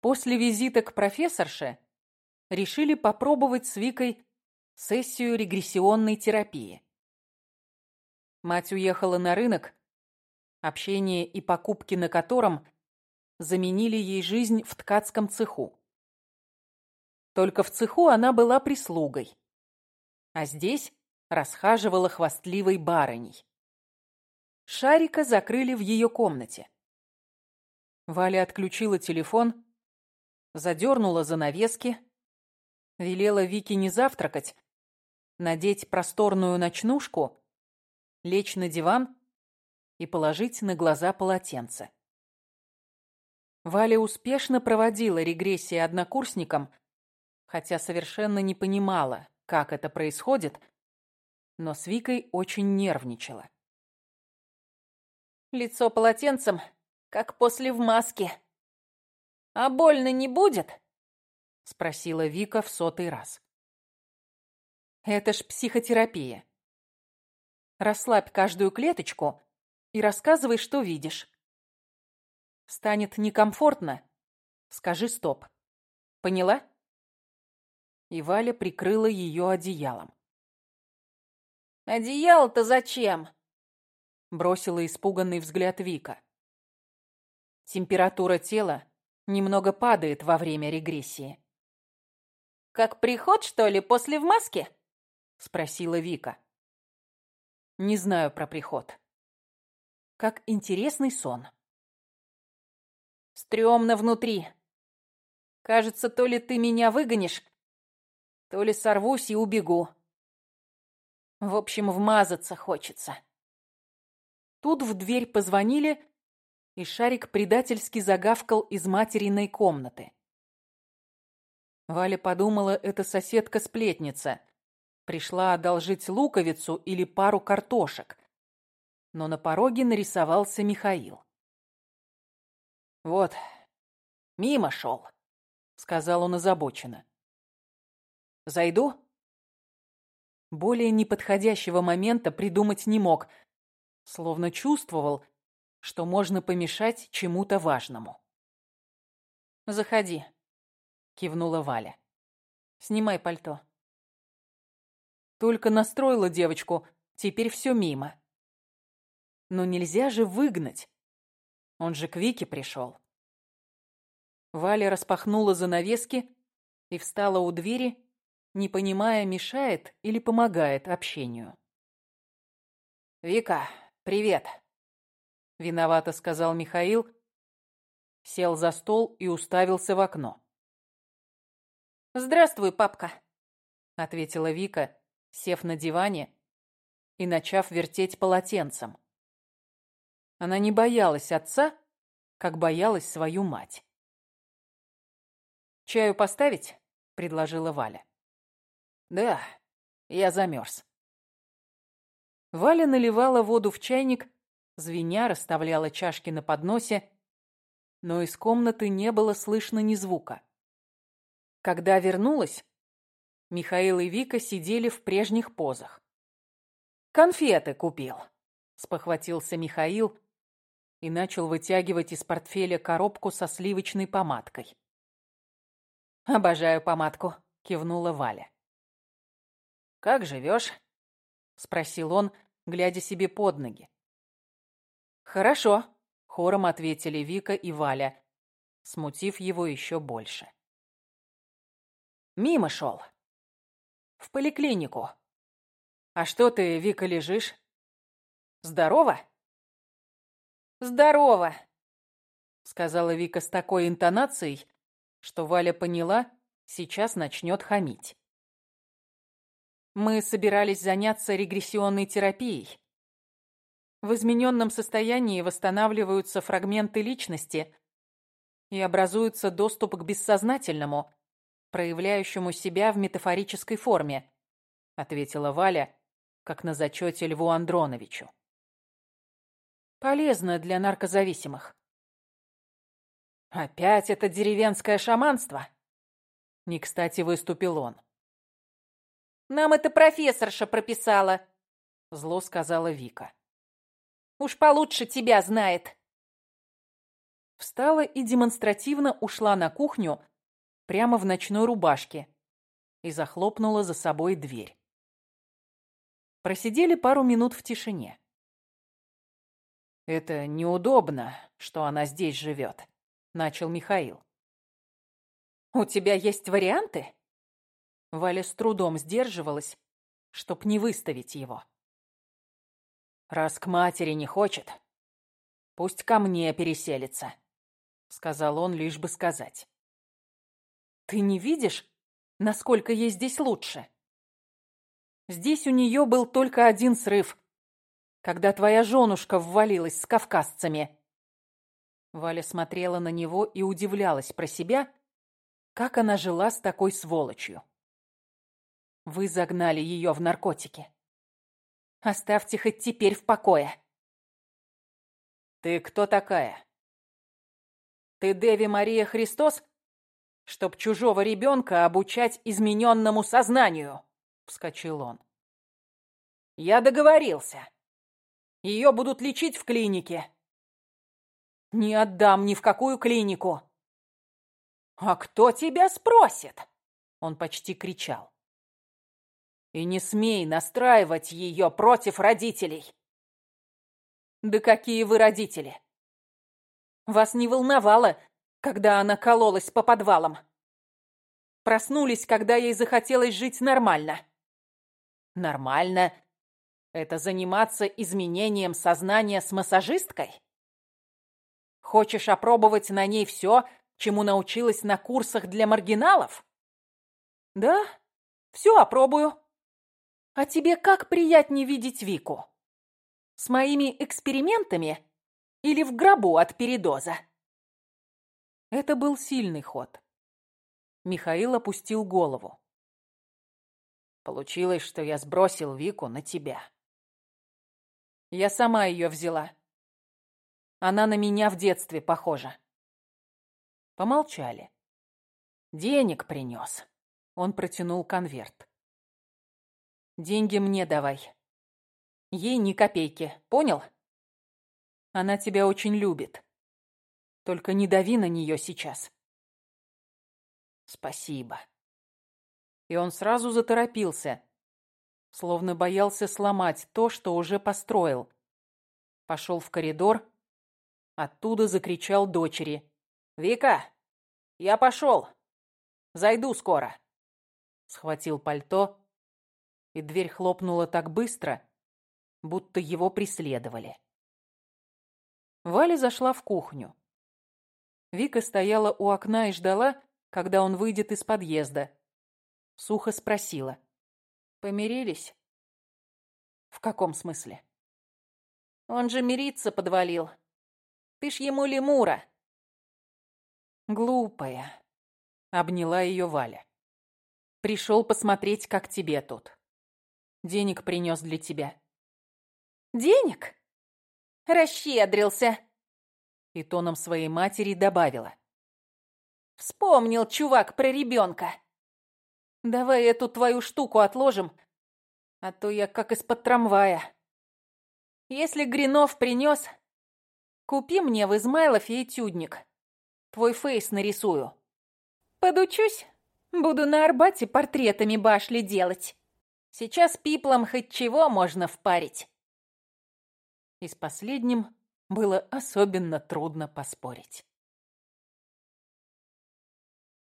После визита к профессорше решили попробовать с Викой сессию регрессионной терапии. Мать уехала на рынок, общение и покупки на котором заменили ей жизнь в ткацком цеху. Только в цеху она была прислугой, а здесь расхаживала хвастливой барыней. Шарика закрыли в ее комнате. Валя отключила телефон, задернула занавески, велела Вике не завтракать, надеть просторную ночнушку, лечь на диван и положить на глаза полотенце. Валя успешно проводила регрессии однокурсникам, хотя совершенно не понимала, как это происходит, но с Викой очень нервничала. Лицо полотенцем, как после в маске. А больно не будет? Спросила Вика в сотый раз. Это ж психотерапия. Расслабь каждую клеточку и рассказывай, что видишь. Станет некомфортно, скажи стоп. Поняла? И Валя прикрыла ее одеялом. «Одеяло-то зачем?» Бросила испуганный взгляд Вика. Температура тела немного падает во время регрессии. «Как приход, что ли, после в маске?» Спросила Вика. Не знаю про приход. Как интересный сон. Стремно внутри. Кажется, то ли ты меня выгонишь, то ли сорвусь и убегу. В общем, вмазаться хочется. Тут в дверь позвонили, и Шарик предательски загавкал из материной комнаты. Валя подумала, это соседка-сплетница. Пришла одолжить луковицу или пару картошек. Но на пороге нарисовался Михаил. «Вот, мимо шел», — сказал он озабоченно. «Зайду?» Более неподходящего момента придумать не мог, словно чувствовал, что можно помешать чему-то важному. «Заходи», — кивнула Валя. «Снимай пальто». Только настроила девочку, теперь все мимо. Но нельзя же выгнать. Он же к Вике пришел. Валя распахнула занавески и встала у двери, не понимая, мешает или помогает общению. «Вика, привет!» — виновато сказал Михаил, сел за стол и уставился в окно. «Здравствуй, папка», — ответила Вика, сев на диване и начав вертеть полотенцем. Она не боялась отца, как боялась свою мать. «Чаю поставить?» — предложила Валя. «Да, я замерз». Валя наливала воду в чайник, звеня расставляла чашки на подносе, но из комнаты не было слышно ни звука. Когда вернулась, Михаил и Вика сидели в прежних позах. «Конфеты купил», — спохватился Михаил и начал вытягивать из портфеля коробку со сливочной помадкой. «Обожаю помадку», — кивнула Валя. «Как живешь?» — спросил он, глядя себе под ноги. «Хорошо», — хором ответили Вика и Валя, смутив его еще больше. «Мимо шел. В поликлинику. А что ты, Вика, лежишь? Здорово?» «Здорово», — сказала Вика с такой интонацией, что Валя поняла, сейчас начнет хамить. Мы собирались заняться регрессионной терапией. В измененном состоянии восстанавливаются фрагменты личности и образуется доступ к бессознательному, проявляющему себя в метафорической форме, ответила Валя, как на зачете Льву Андроновичу. Полезно для наркозависимых. Опять это деревенское шаманство? Не кстати выступил он. Нам это профессорша прописала, зло сказала Вика. Уж получше тебя знает. Встала и демонстративно ушла на кухню прямо в ночной рубашке и захлопнула за собой дверь. Просидели пару минут в тишине. «Это неудобно, что она здесь живет», — начал Михаил. «У тебя есть варианты?» Валя с трудом сдерживалась, чтоб не выставить его. «Раз к матери не хочет, пусть ко мне переселится», — сказал он, лишь бы сказать. «Ты не видишь, насколько ей здесь лучше?» Здесь у нее был только один срыв, когда твоя женушка ввалилась с кавказцами. Валя смотрела на него и удивлялась про себя, как она жила с такой сволочью. Вы загнали ее в наркотики. Оставьте хоть теперь в покое. Ты кто такая? Ты Деви Мария Христос, чтоб чужого ребенка обучать измененному сознанию? Вскочил он. Я договорился. Ее будут лечить в клинике. Не отдам ни в какую клинику. А кто тебя спросит? Он почти кричал. И не смей настраивать ее против родителей. Да какие вы родители? Вас не волновало, когда она кололась по подвалам. Проснулись, когда ей захотелось жить нормально. Нормально? Это заниматься изменением сознания с массажисткой? Хочешь опробовать на ней все, чему научилась на курсах для маргиналов? Да, все опробую. А тебе как приятнее видеть Вику? С моими экспериментами или в гробу от передоза? Это был сильный ход. Михаил опустил голову. Получилось, что я сбросил Вику на тебя. Я сама ее взяла. Она на меня в детстве похожа. Помолчали. Денег принес. Он протянул конверт. Деньги мне давай. Ей ни копейки, понял? Она тебя очень любит. Только не дави на нее сейчас. Спасибо и он сразу заторопился, словно боялся сломать то, что уже построил. Пошел в коридор, оттуда закричал дочери. «Вика, я пошел! Зайду скоро!» Схватил пальто, и дверь хлопнула так быстро, будто его преследовали. Валя зашла в кухню. Вика стояла у окна и ждала, когда он выйдет из подъезда. Сухо спросила. «Помирились?» «В каком смысле?» «Он же мириться подвалил. Ты ж ему лемура». «Глупая», — обняла ее Валя. «Пришел посмотреть, как тебе тут. Денег принес для тебя». «Денег? Расщедрился!» И тоном своей матери добавила. «Вспомнил чувак про ребенка. Давай эту твою штуку отложим, а то я как из-под трамвая. Если Гринов принес, купи мне в Измайлове этюдник. Твой фейс нарисую. Подучусь, буду на Арбате портретами башли делать. Сейчас пиплом хоть чего можно впарить. И с последним было особенно трудно поспорить.